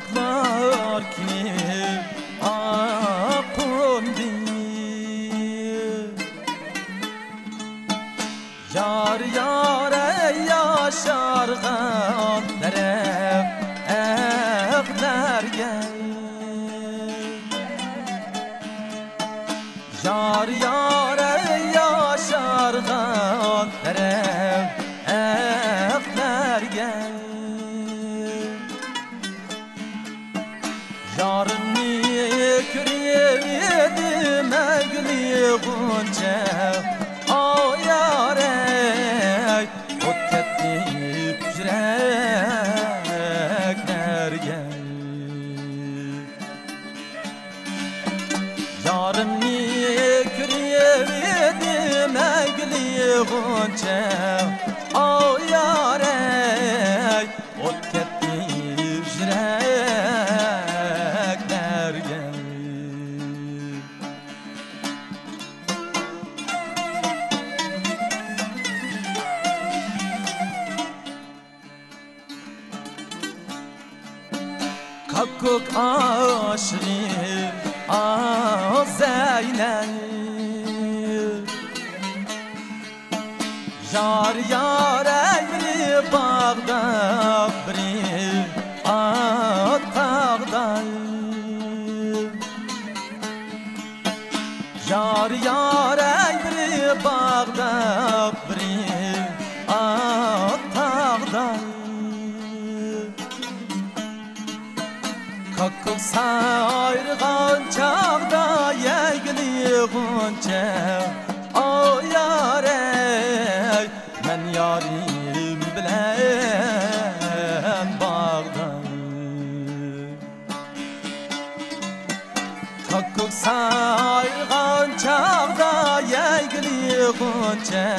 ki akundi Yar yare yaşar gandere evler gel. Yar yare yaşar gandere evler gel Yarın niye küreyedim egli gunca O yare o tetti yürekler gel. Yarın niye küreyedim egli gunca O Kakuk aşrı a Zeynep Yar yar emri bağda bri a tağda Yar yar emri bağda Kakıl sayrıgan çağda yegli gunca O yare men yarim bilen bağda Kakıl sayrıgan çağda yegli gunca